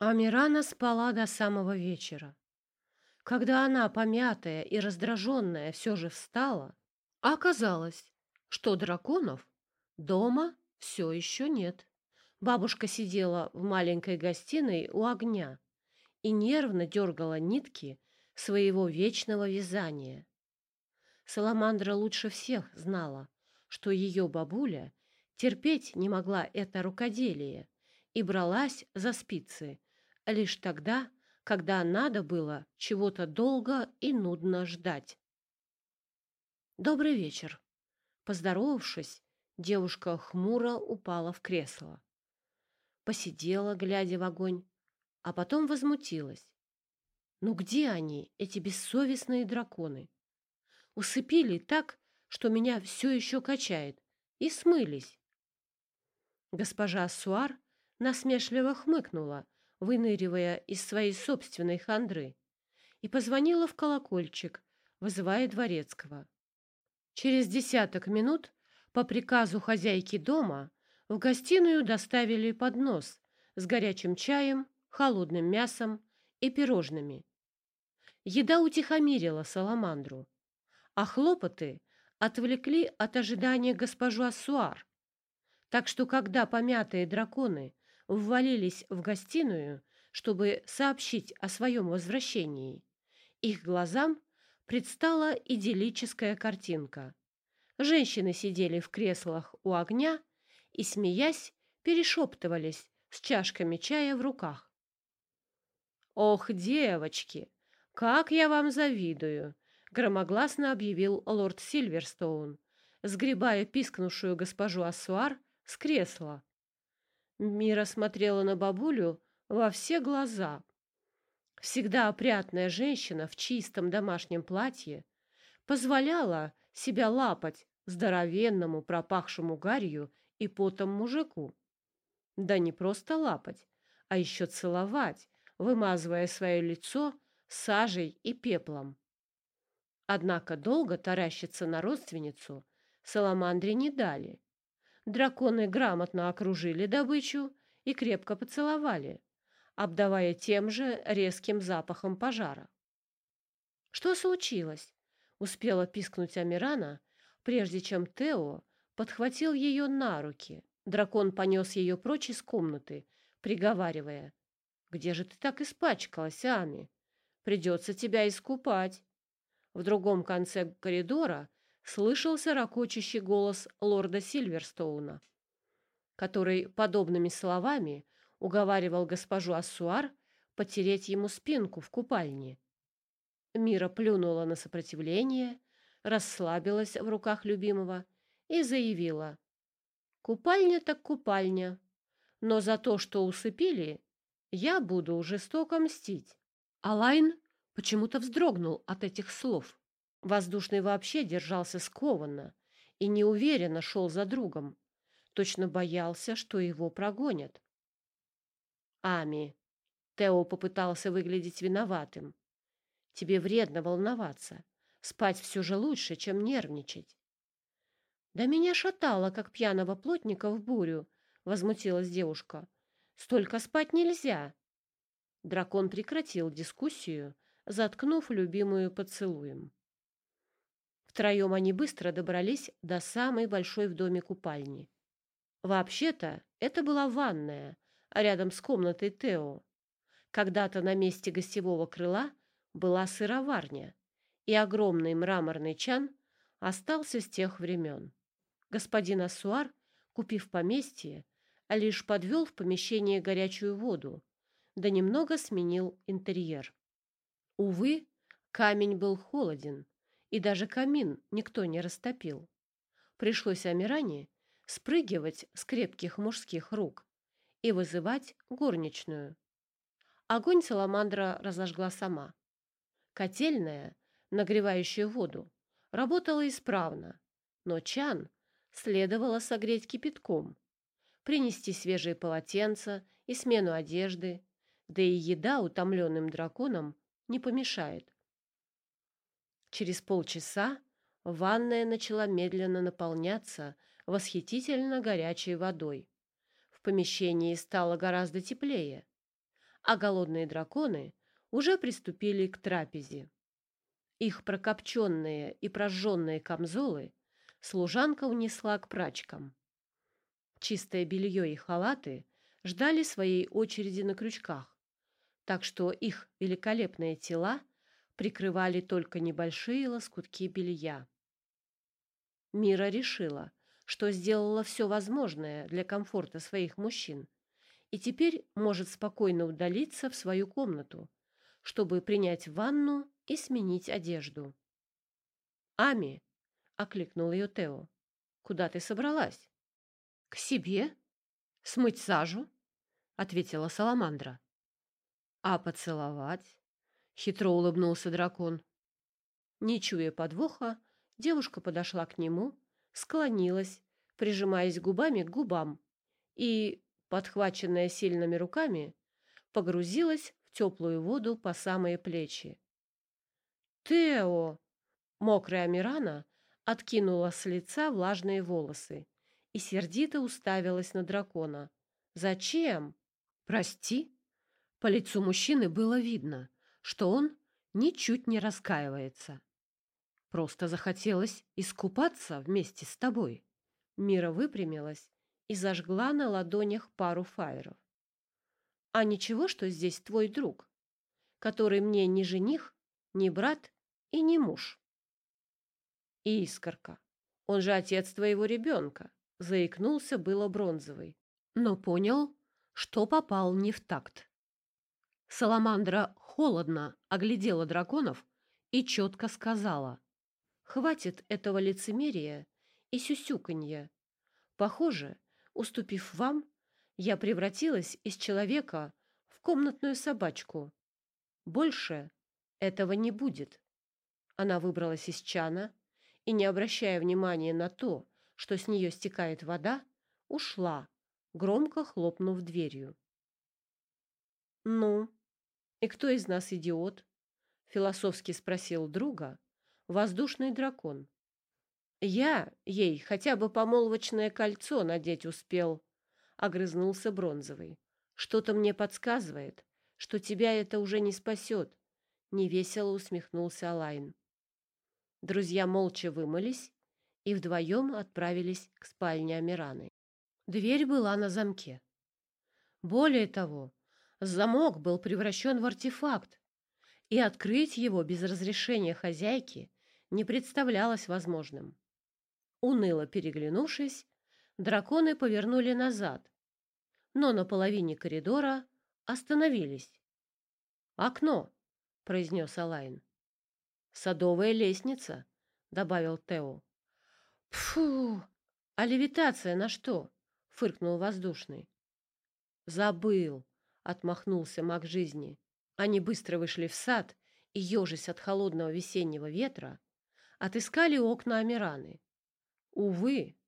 Амирана спала до самого вечера. Когда она, помятая и раздраженная, все же встала, оказалось, что драконов дома все еще нет. Бабушка сидела в маленькой гостиной у огня и нервно дергала нитки своего вечного вязания. Саламандра лучше всех знала, что ее бабуля терпеть не могла это рукоделие и бралась за спицы лишь тогда, когда надо было чего-то долго и нудно ждать. «Добрый вечер!» Поздоровавшись, девушка хмуро упала в кресло. Посидела, глядя в огонь, а потом возмутилась. «Ну где они, эти бессовестные драконы? Усыпили так, что меня все еще качает, и смылись». Госпожа Суар насмешливо хмыкнула, выныривая из своей собственной хандры, и позвонила в колокольчик, вызывая дворецкого. Через десяток минут по приказу хозяйки дома в гостиную доставили поднос с горячим чаем, холодным мясом и пирожными. Еда утихомирила саламандру, а хлопоты отвлекли от ожидания госпожу Ассуар. Так что, когда помятые драконы ввалились в гостиную, чтобы сообщить о своем возвращении. Их глазам предстала идиллическая картинка. Женщины сидели в креслах у огня и, смеясь, перешептывались с чашками чая в руках. «Ох, девочки, как я вам завидую!» — громогласно объявил лорд Сильверстоун, сгребая пискнувшую госпожу Ассуар с кресла. Мира смотрела на бабулю во все глаза. Всегда опрятная женщина в чистом домашнем платье позволяла себя лапать здоровенному пропахшему гарью и потом мужику. Да не просто лапать, а еще целовать, вымазывая свое лицо сажей и пеплом. Однако долго таращиться на родственницу Саламандре не дали. Драконы грамотно окружили добычу и крепко поцеловали, обдавая тем же резким запахом пожара. «Что случилось?» — успела пискнуть Амирана, прежде чем Тео подхватил ее на руки. Дракон понес ее прочь из комнаты, приговаривая. «Где же ты так испачкалась, Ами? Придется тебя искупать». В другом конце коридора слышался ракочущий голос лорда Сильверстоуна, который подобными словами уговаривал госпожу Ассуар потереть ему спинку в купальне. Мира плюнула на сопротивление, расслабилась в руках любимого и заявила. «Купальня так купальня, но за то, что усыпили, я буду жестоко мстить». Алайн почему-то вздрогнул от этих слов. Воздушный вообще держался скованно и неуверенно шел за другом. Точно боялся, что его прогонят. «Ами!» — Тео попытался выглядеть виноватым. «Тебе вредно волноваться. Спать все же лучше, чем нервничать». «Да меня шатало, как пьяного плотника в бурю», — возмутилась девушка. «Столько спать нельзя». Дракон прекратил дискуссию, заткнув любимую поцелуем. Втроем они быстро добрались до самой большой в доме купальни. Вообще-то это была ванная, рядом с комнатой Тео. Когда-то на месте гостевого крыла была сыроварня, и огромный мраморный чан остался с тех времен. Господин Ассуар, купив поместье, лишь подвел в помещение горячую воду, да немного сменил интерьер. Увы, камень был холоден, и даже камин никто не растопил. Пришлось Амиране спрыгивать с крепких мужских рук и вызывать горничную. Огонь саламандра разожгла сама. Котельная, нагревающая воду, работала исправно, но чан следовало согреть кипятком, принести свежие полотенца и смену одежды, да и еда утомленным драконам не помешает. Через полчаса ванная начала медленно наполняться восхитительно горячей водой. В помещении стало гораздо теплее. а голодные драконы уже приступили к трапезе. Их прокопченные и прожженные камзолы служанка унесла к прачкам. Чистое белье и халаты ждали своей очереди на крючках, так что их великолепные тела прикрывали только небольшие лоскутки белья. Мира решила, что сделала все возможное для комфорта своих мужчин и теперь может спокойно удалиться в свою комнату, чтобы принять ванну и сменить одежду. «Ами!» — окликнул ее Тео. «Куда ты собралась?» «К себе? Смыть сажу?» — ответила Саламандра. «А поцеловать?» — хитро улыбнулся дракон. Не чуя подвоха, девушка подошла к нему, склонилась, прижимаясь губами к губам, и, подхваченная сильными руками, погрузилась в теплую воду по самые плечи. «Тео!» Мокрая Амирана откинула с лица влажные волосы и сердито уставилась на дракона. «Зачем?» «Прости?» По лицу мужчины было видно, что он ничуть не раскаивается. «Просто захотелось искупаться вместе с тобой». Мира выпрямилась и зажгла на ладонях пару фаеров. «А ничего, что здесь твой друг, который мне не жених, не брат и не муж. Искорка, он же отец твоего ребенка, заикнулся было бронзовый, но понял, что попал не в такт. Саламандра холодно оглядела драконов и четко сказала, «Хватит этого лицемерия и сюсюканья. Похоже, уступив вам, я превратилась из человека в комнатную собачку. Больше этого не будет». Она выбралась из чана и, не обращая внимания на то, что с нее стекает вода, ушла, громко хлопнув дверью. «Ну, и кто из нас идиот?» — философски спросил друга воздушный дракон. «Я ей хотя бы помолвочное кольцо надеть успел», — огрызнулся бронзовый. «Что-то мне подсказывает, что тебя это уже не спасет», — невесело усмехнулся Алайн. Друзья молча вымылись и вдвоем отправились к спальне Амираны. Дверь была на замке. Более того, замок был превращен в артефакт, и открыть его без разрешения хозяйки не представлялось возможным. Уныло переглянувшись, драконы повернули назад, но на половине коридора остановились. «Окно!» — произнес Алайн. Садовая лестница, добавил Тео. Фу! А левитация на что? фыркнул воздушный. Забыл, отмахнулся маг жизни. Они быстро вышли в сад и, ежась от холодного весеннего ветра, отыскали окна Амираны. Увы,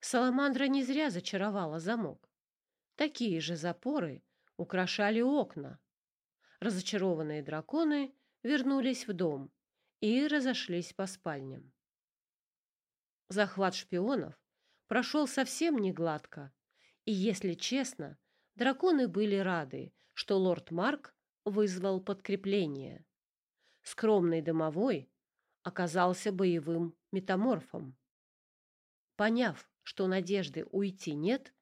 Саламандра не зря зачаровала замок. Такие же запоры украшали окна. Разочарованные драконы вернулись в дом и разошлись по спальням. Захват шпионов прошел совсем не гладко, и, если честно, драконы были рады, что лорд Марк вызвал подкрепление. Скромный домовой оказался боевым метаморфом. Поняв, что надежды уйти нет,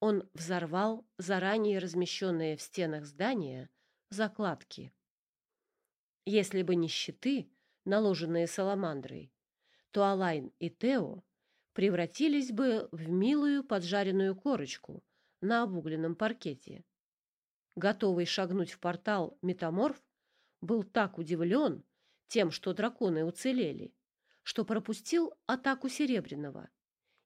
он взорвал заранее размещенные в стенах здания закладки. Если бы не щиты, наложенные саламандрой, то Алайн и Тео превратились бы в милую поджаренную корочку на обугленном паркете. Готовый шагнуть в портал метаморф был так удивлен тем, что драконы уцелели, что пропустил атаку Серебряного.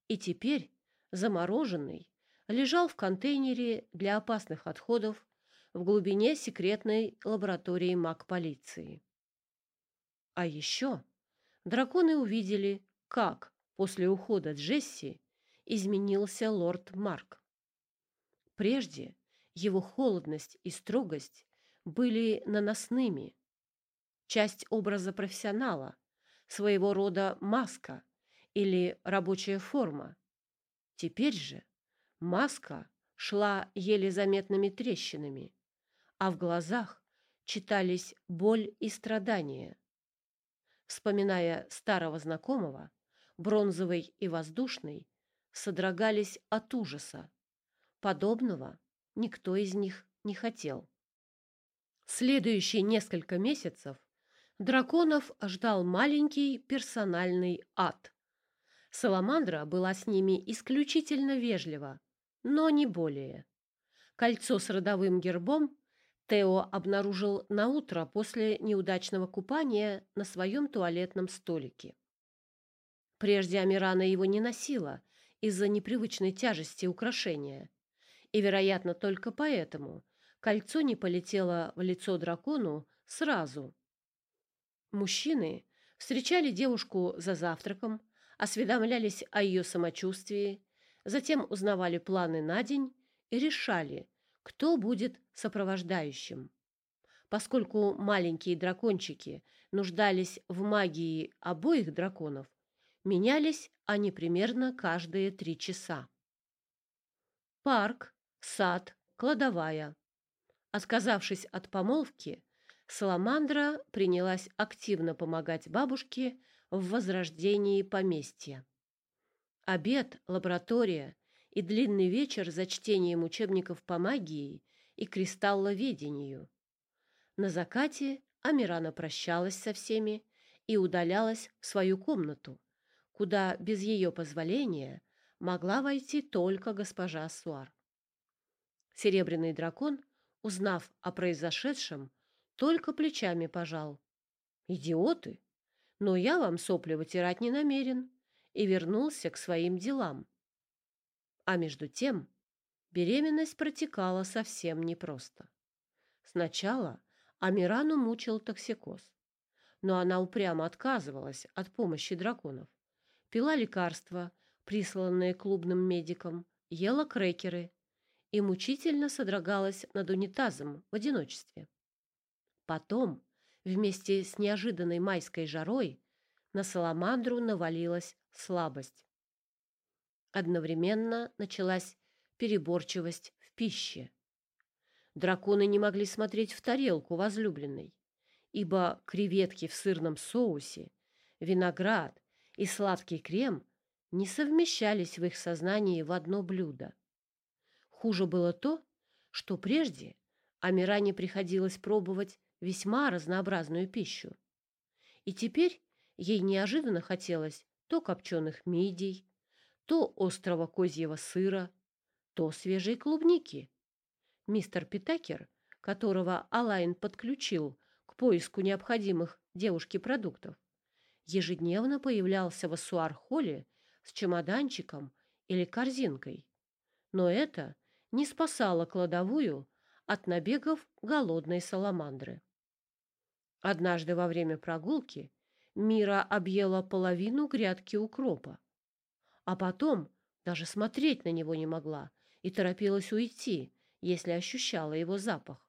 И теперь, замороженный, лежал в контейнере для опасных отходов в глубине секретной лаборатории маг-полиции. А еще драконы увидели, как после ухода Джесси изменился лорд Марк. Прежде его холодность и строгость были наносными. Часть образа профессионала, своего рода маска или рабочая форма. Теперь же маска шла еле заметными трещинами, а в глазах читались боль и страдания. Вспоминая старого знакомого, бронзовый и воздушный, содрогались от ужаса. Подобного никто из них не хотел. Следующие несколько месяцев драконов ждал маленький персональный ад. Саламандра была с ними исключительно вежлива, но не более. Кольцо с родовым гербом Тео обнаружил на утро после неудачного купания на своем туалетном столике. Прежде Амирана его не носила из-за непривычной тяжести украшения, и, вероятно, только поэтому кольцо не полетело в лицо дракону сразу. Мужчины встречали девушку за завтраком, осведомлялись о ее самочувствии, затем узнавали планы на день и решали, кто будет сопровождающим. Поскольку маленькие дракончики нуждались в магии обоих драконов, менялись они примерно каждые три часа. Парк, сад, кладовая. Отказавшись от помолвки, Саламандра принялась активно помогать бабушке в возрождении поместья. Обед, лаборатория и длинный вечер за чтением учебников по магии и кристалловедению. На закате Амирана прощалась со всеми и удалялась в свою комнату, куда без ее позволения могла войти только госпожа Суар. Серебряный дракон, узнав о произошедшем, только плечами пожал. «Идиоты! Но я вам сопли вытирать не намерен» и вернулся к своим делам. А между тем беременность протекала совсем непросто. Сначала Амирану мучил токсикоз, но она упрямо отказывалась от помощи драконов, пила лекарства, присланные клубным медикам, ела крекеры и мучительно содрогалась над унитазом в одиночестве. Потом, вместе с неожиданной майской жарой, на саламандру навалилась слабость. Одновременно началась переборчивость в пище. Драконы не могли смотреть в тарелку возлюбленной, ибо креветки в сырном соусе, виноград и сладкий крем не совмещались в их сознании в одно блюдо. Хуже было то, что прежде Амиране приходилось пробовать весьма разнообразную пищу. И теперь ей неожиданно хотелось то копченых мидий, то острого козьего сыра, то свежей клубники. Мистер Питакер, которого Алайн подключил к поиску необходимых девушке продуктов, ежедневно появлялся в Ассуар-холле с чемоданчиком или корзинкой. Но это не спасало кладовую от набегов голодной саламандры. Однажды во время прогулки Мира объела половину грядки укропа, а потом даже смотреть на него не могла и торопилась уйти, если ощущала его запах.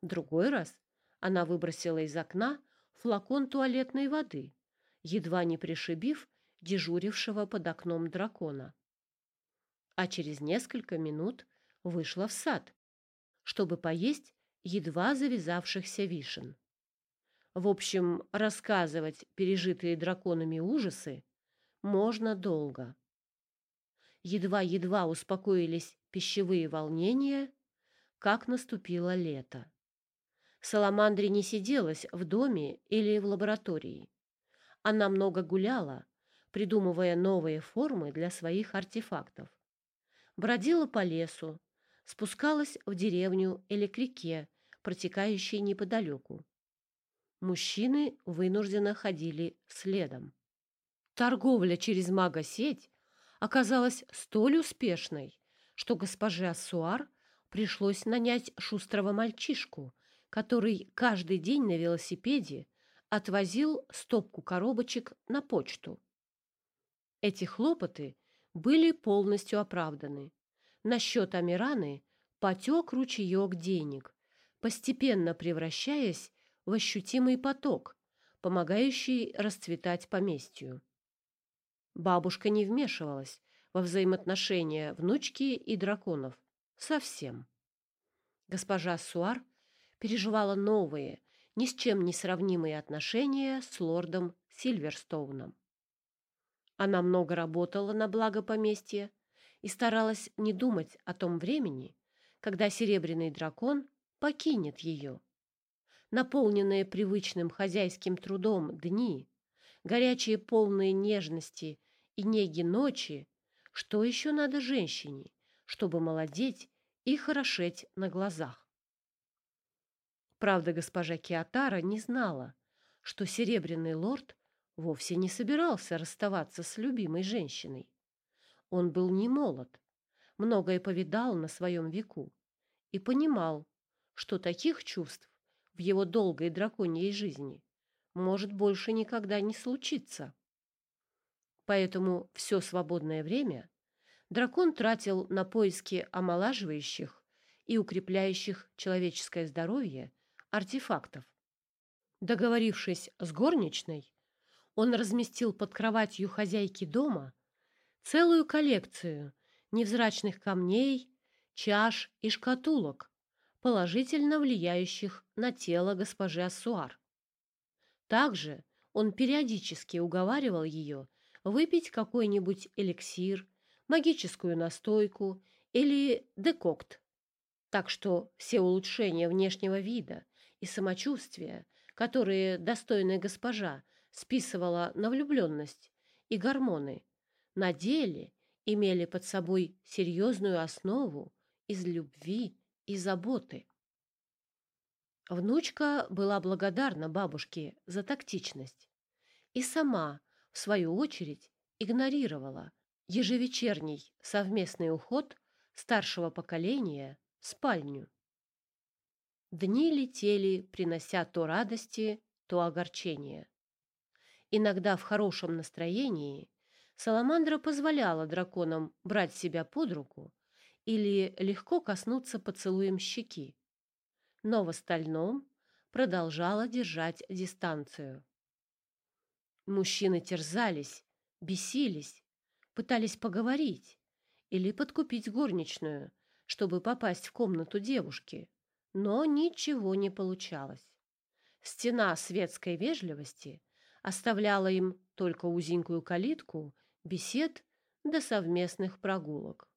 Другой раз она выбросила из окна флакон туалетной воды, едва не пришибив дежурившего под окном дракона. А через несколько минут вышла в сад, чтобы поесть едва завязавшихся вишен. В общем, рассказывать пережитые драконами ужасы можно долго. Едва-едва успокоились пищевые волнения, как наступило лето. Саламандре не сиделась в доме или в лаборатории. Она много гуляла, придумывая новые формы для своих артефактов. Бродила по лесу, спускалась в деревню или к реке, протекающей неподалеку мужчины вынужденно ходили следом. Торговля через магосеть оказалась столь успешной, что госпоже Ассуар пришлось нанять шустрого мальчишку, который каждый день на велосипеде отвозил стопку коробочек на почту. Эти хлопоты были полностью оправданы. На счет Амираны потек ручеек денег, постепенно превращаясь в ощутимый поток, помогающий расцветать поместью. Бабушка не вмешивалась во взаимоотношения внучки и драконов. Совсем. Госпожа Суар переживала новые, ни с чем не сравнимые отношения с лордом Сильверстоуном. Она много работала на благо поместья и старалась не думать о том времени, когда серебряный дракон покинет ее. Наполненные привычным хозяйским трудом дни, горячие полные нежности и неги ночи, что еще надо женщине, чтобы молодеть и хорошеть на глазах? Правда, госпожа Киатара не знала, что серебряный лорд вовсе не собирался расставаться с любимой женщиной. Он был не молод, многое повидал на своем веку и понимал, что таких чувств в его долгой драконьей жизни может больше никогда не случиться. Поэтому все свободное время дракон тратил на поиски омолаживающих и укрепляющих человеческое здоровье артефактов. Договорившись с горничной, он разместил под кроватью хозяйки дома целую коллекцию невзрачных камней, чаш и шкатулок, положительно влияющих на тело госпожи Ассуар. Также он периодически уговаривал ее выпить какой-нибудь эликсир, магическую настойку или декокт. Так что все улучшения внешнего вида и самочувствия, которые достойная госпожа списывала на влюбленность и гормоны, на деле имели под собой серьезную основу из любви и заботы. Внучка была благодарна бабушке за тактичность и сама, в свою очередь, игнорировала ежевечерний совместный уход старшего поколения в спальню. Дни летели, принося то радости, то огорчения. Иногда в хорошем настроении Саламандра позволяла драконам брать себя под руку или легко коснуться поцелуем щеки, но в остальном продолжала держать дистанцию. Мужчины терзались, бесились, пытались поговорить или подкупить горничную, чтобы попасть в комнату девушки но ничего не получалось. Стена светской вежливости оставляла им только узенькую калитку, бесед до совместных прогулок.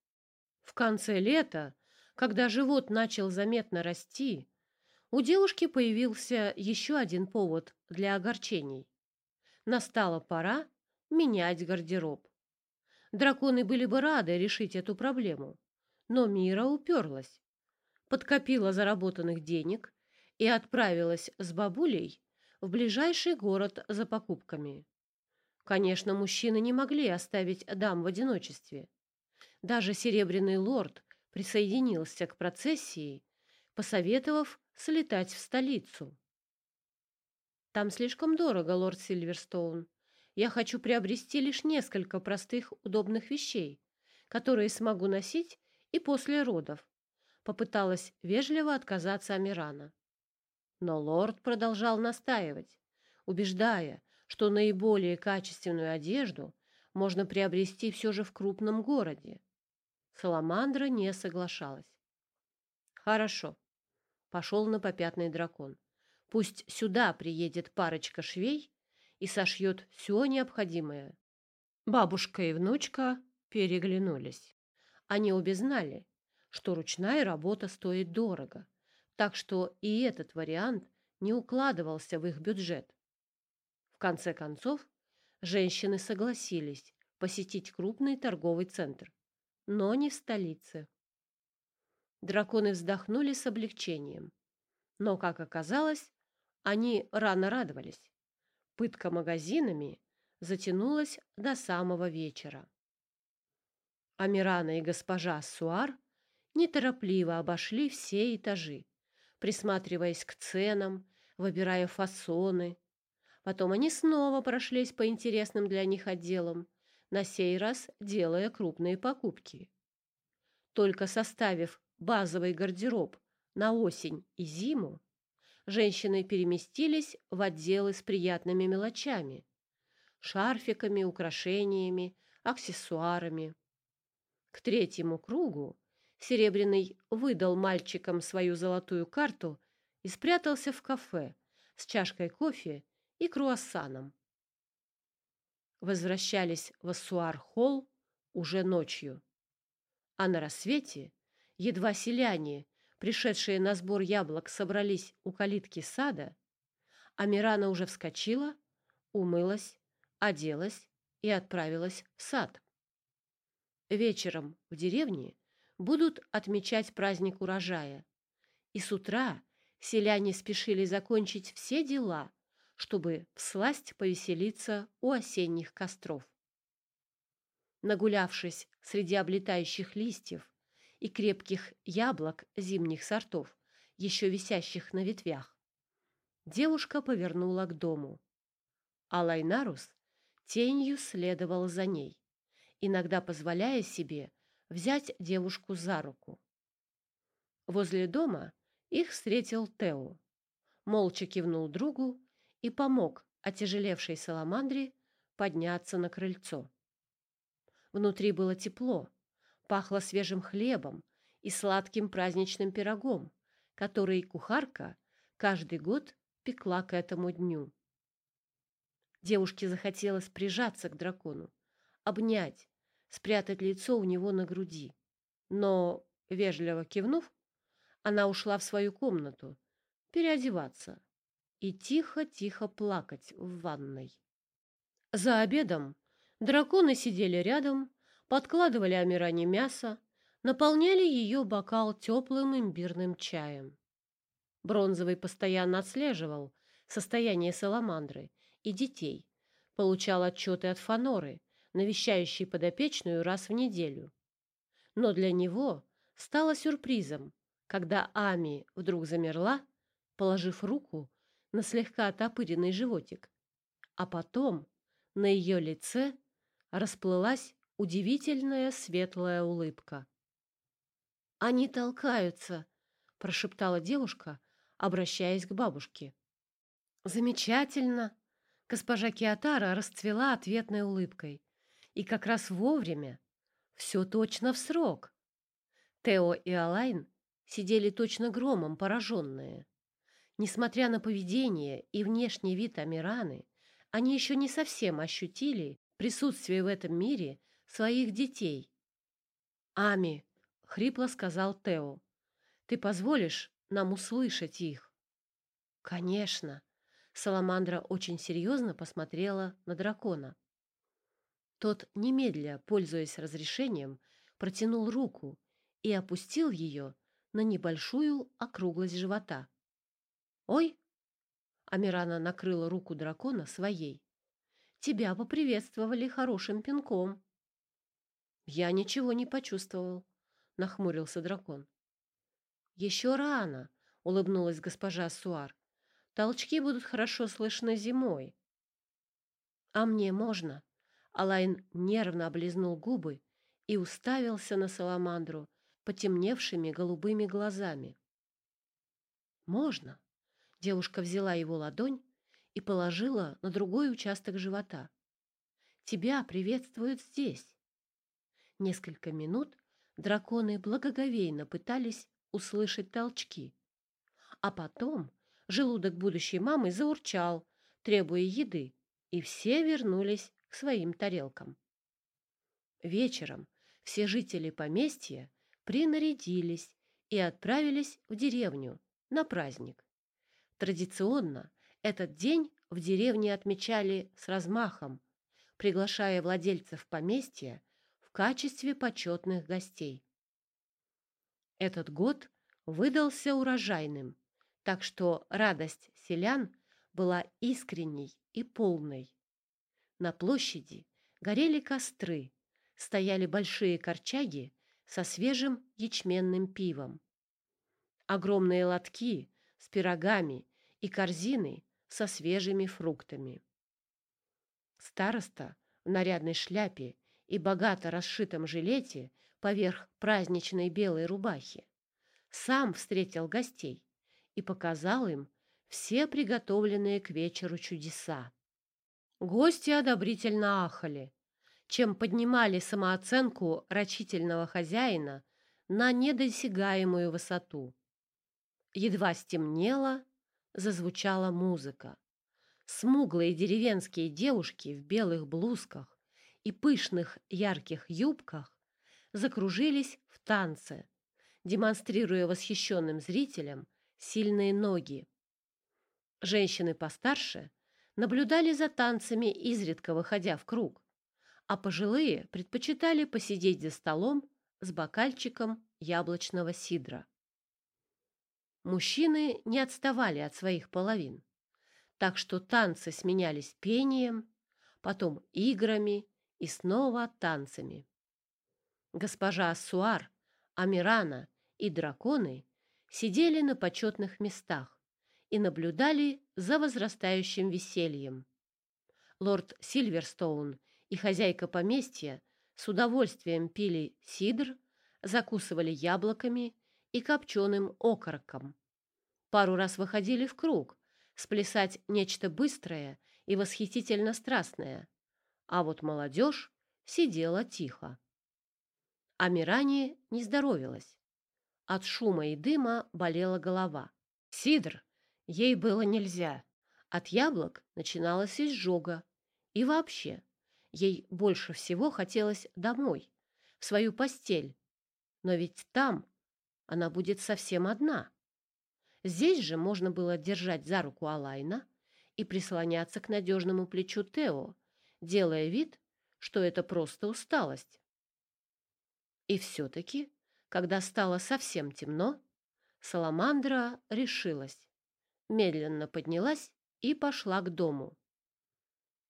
В конце лета, когда живот начал заметно расти, у девушки появился еще один повод для огорчений. Настала пора менять гардероб. Драконы были бы рады решить эту проблему, но Мира уперлась подкопила заработанных денег и отправилась с бабулей в ближайший город за покупками. Конечно, мужчины не могли оставить дам в одиночестве. Даже серебряный лорд присоединился к процессии, посоветовав слетать в столицу. Там слишком дорого, лорд Сильверстоун. Я хочу приобрести лишь несколько простых удобных вещей, которые смогу носить и после родов попыталась вежливо отказаться Амирана. Но лорд продолжал настаивать, убеждая, что наиболее качественную одежду можно приобрести все же в крупном городе. Саламандра не соглашалась. «Хорошо», — пошел на попятный дракон. «Пусть сюда приедет парочка швей и сошьет все необходимое». Бабушка и внучка переглянулись. Они обе знали, что ручная работа стоит дорого, так что и этот вариант не укладывался в их бюджет. Конце концов, женщины согласились посетить крупный торговый центр, но не в столице. Драконы вздохнули с облегчением, но, как оказалось, они рано радовались. Пытка магазинами затянулась до самого вечера. Амирана и госпожа Суар неторопливо обошли все этажи, присматриваясь к ценам, выбирая фасоны. Потом они снова прошлись по интересным для них отделам, на сей раз делая крупные покупки. Только составив базовый гардероб на осень и зиму, женщины переместились в отделы с приятными мелочами, шарфиками, украшениями, аксессуарами. К третьему кругу Серебряный выдал мальчикам свою золотую карту и спрятался в кафе с чашкой кофе и круассаном. Возвращались в Ассуар-холл уже ночью. А на рассвете едва селяне, пришедшие на сбор яблок, собрались у калитки сада, Амирана уже вскочила, умылась, оделась и отправилась в сад. Вечером в деревне будут отмечать праздник урожая, и с утра селяне спешили закончить все дела, чтобы всласть повеселиться у осенних костров. Нагулявшись среди облетающих листьев и крепких яблок зимних сортов, еще висящих на ветвях, девушка повернула к дому. А Лайнарус тенью следовал за ней, иногда позволяя себе взять девушку за руку. Возле дома их встретил Тео. Молча кивнул другу и помог отяжелевшей саламандре подняться на крыльцо. Внутри было тепло, пахло свежим хлебом и сладким праздничным пирогом, который кухарка каждый год пекла к этому дню. Девушке захотелось прижаться к дракону, обнять, спрятать лицо у него на груди. Но, вежливо кивнув, она ушла в свою комнату переодеваться и тихо-тихо плакать в ванной. За обедом драконы сидели рядом, подкладывали Амиране мясо, наполняли ее бокал теплым имбирным чаем. Бронзовый постоянно отслеживал состояние саламандры и детей, получал отчеты от Фаноры, навещающей подопечную раз в неделю. Но для него стало сюрпризом, когда Ами вдруг замерла, положив руку на слегка отопыренный животик, а потом на ее лице расплылась удивительная светлая улыбка. «Они толкаются», — прошептала девушка, обращаясь к бабушке. «Замечательно!» Госпожа Киатара расцвела ответной улыбкой. И как раз вовремя. Все точно в срок. Тео и Алайн сидели точно громом, пораженные. Несмотря на поведение и внешний вид Амираны, они еще не совсем ощутили присутствие в этом мире своих детей. «Ами», — хрипло сказал Тео, — «ты позволишь нам услышать их?» «Конечно», — Саламандра очень серьезно посмотрела на дракона. Тот, немедля, пользуясь разрешением, протянул руку и опустил ее на небольшую округлость живота. «Ой!» Амирана накрыла руку дракона своей. «Тебя поприветствовали хорошим пинком». «Я ничего не почувствовал», — нахмурился дракон. «Еще рано», — улыбнулась госпожа Суар. «Толчки будут хорошо слышны зимой». «А мне можно?» Алайн нервно облизнул губы и уставился на Саламандру потемневшими голубыми глазами. «Можно?» Девушка взяла его ладонь и положила на другой участок живота. «Тебя приветствуют здесь». Несколько минут драконы благоговейно пытались услышать толчки. А потом желудок будущей мамы заурчал, требуя еды, и все вернулись к своим тарелкам. Вечером все жители поместья принарядились и отправились в деревню на праздник. Традиционно этот день в деревне отмечали с размахом, приглашая владельцев поместья в качестве почетных гостей. Этот год выдался урожайным, так что радость селян была искренней и полной. На площади горели костры, стояли большие корчаги со свежим ячменным пивом. Огромные лотки с пирогами и корзины со свежими фруктами. Староста в нарядной шляпе и богато расшитом жилете поверх праздничной белой рубахи сам встретил гостей и показал им все приготовленные к вечеру чудеса. Гости одобрительно ахали, чем поднимали самооценку рачительного хозяина на недосягаемую высоту. Едва стемнело, зазвучала музыка. Смуглые деревенские девушки в белых блузках и пышных ярких юбках закружились в танце, демонстрируя восхищенным зрителям сильные ноги. Женщины постарше наблюдали за танцами, изредка выходя в круг, а пожилые предпочитали посидеть за столом с бокальчиком яблочного сидра. Мужчины не отставали от своих половин, так что танцы сменялись пением, потом играми и снова танцами. Госпожа Ассуар, Амирана и драконы сидели на почетных местах и наблюдали за возрастающим весельем. Лорд Сильверстоун и хозяйка поместья с удовольствием пили сидр, закусывали яблоками и копченым окороком. Пару раз выходили в круг, сплясать нечто быстрое и восхитительно страстное, а вот молодежь сидела тихо. А Миране не здоровилась. От шума и дыма болела голова. Сидр ей было нельзя. От яблок начиналась изжога. И вообще, ей больше всего хотелось домой, в свою постель. Но ведь там она будет совсем одна. Здесь же можно было держать за руку Алайна и прислоняться к надежному плечу Тео, делая вид, что это просто усталость. И все-таки, когда стало совсем темно, Саламандра решилась, медленно поднялась и пошла к дому.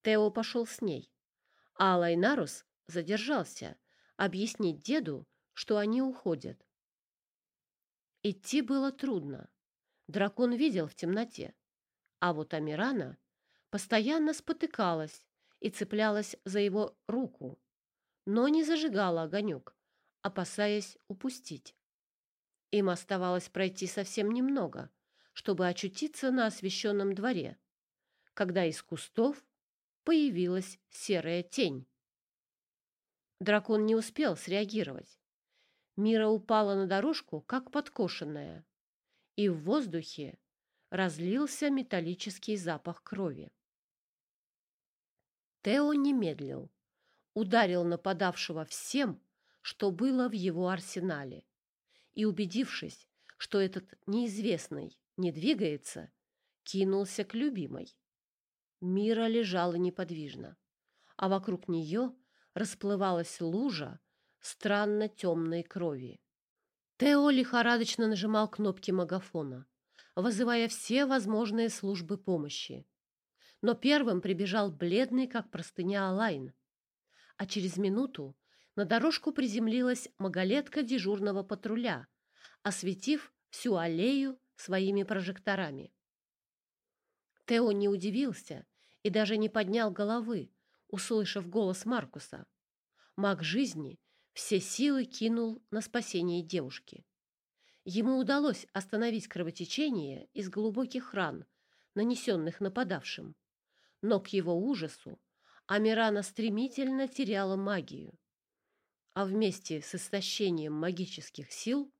Тео пошел с ней, а Алайнарус задержался объяснить деду, что они уходят. Идти было трудно. Дракон видел в темноте, а вот Амирана постоянно спотыкалась и цеплялась за его руку, но не зажигала огонек, опасаясь упустить. Им оставалось пройти совсем немного, чтобы очутиться на освещенном дворе, когда из кустов появилась серая тень. Дракон не успел среагировать. Мира упала на дорожку, как подкошенная, и в воздухе разлился металлический запах крови. Тео не медлил, ударил нападавшего всем, что было в его арсенале, и, убедившись, что этот неизвестный не двигается, кинулся к любимой. Мира лежала неподвижно, а вокруг нее расплывалась лужа странно темной крови. Тео лихорадочно нажимал кнопки магафона, вызывая все возможные службы помощи. Но первым прибежал бледный, как простыня, Алайн. А через минуту на дорожку приземлилась маголетка дежурного патруля, осветив всю аллею своими прожекторами. Тео не удивился и даже не поднял головы, услышав голос Маркуса. Маг жизни все силы кинул на спасение девушки. Ему удалось остановить кровотечение из глубоких ран, нанесенных нападавшим. Но к его ужасу Амирана стремительно теряла магию. А вместе с истощением магических сил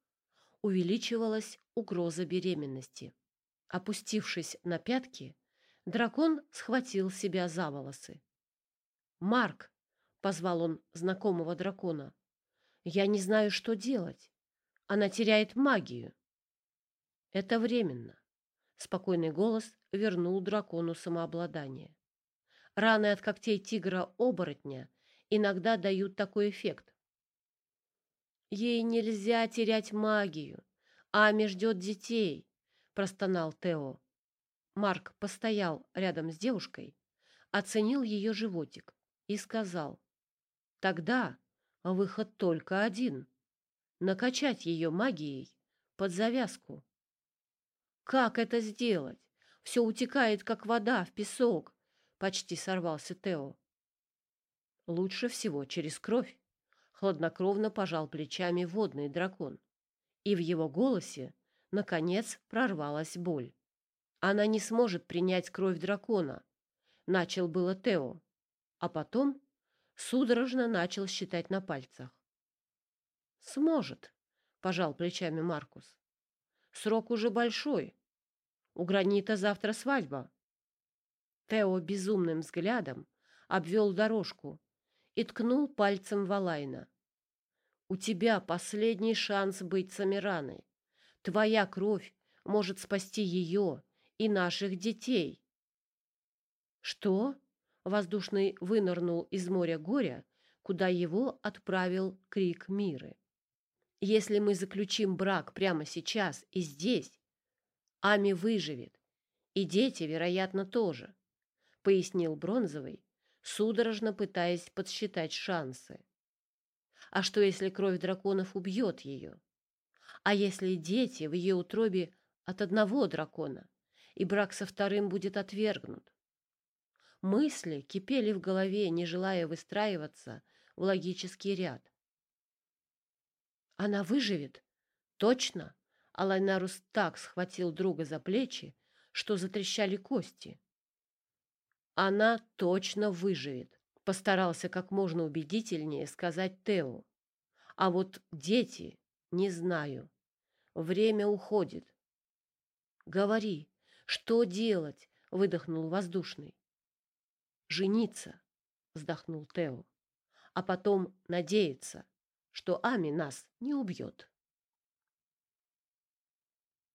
увеличивалась угроза беременности. Опустившись на пятки, дракон схватил себя за волосы. «Марк!» — позвал он знакомого дракона. Я не знаю, что делать. Она теряет магию. Это временно. Спокойный голос вернул дракону самообладание. Раны от когтей тигра-оборотня иногда дают такой эффект. Ей нельзя терять магию. Ами ждет детей, простонал Тео. Марк постоял рядом с девушкой, оценил ее животик и сказал: "Тогда выход только один — накачать ее магией под завязку. «Как это сделать? Все утекает, как вода в песок!» — почти сорвался Тео. «Лучше всего через кровь», — хладнокровно пожал плечами водный дракон. И в его голосе, наконец, прорвалась боль. «Она не сможет принять кровь дракона», — начал было Тео, а потом судорожно начал считать на пальцах. «Сможет», — пожал плечами Маркус. Срок уже большой. У гранита завтра свадьба. Тео безумным взглядом обвел дорожку и ткнул пальцем в Алайна. У тебя последний шанс быть Самираной. Твоя кровь может спасти ее и наших детей. Что? Воздушный вынырнул из моря горя, куда его отправил крик Миры. Если мы заключим брак прямо сейчас и здесь, Ами выживет, и дети, вероятно, тоже, пояснил Бронзовый, судорожно пытаясь подсчитать шансы. А что, если кровь драконов убьет ее? А если дети в ее утробе от одного дракона, и брак со вторым будет отвергнут? Мысли кипели в голове, не желая выстраиваться в логический ряд. Она выживет? Точно? Алайнарус так схватил друга за плечи, что затрещали кости. Она точно выживет, постарался как можно убедительнее сказать Тео. А вот дети, не знаю. Время уходит. Говори, что делать? выдохнул воздушный. Жениться, вздохнул Тео. А потом надеяться, что Ами нас не убьет.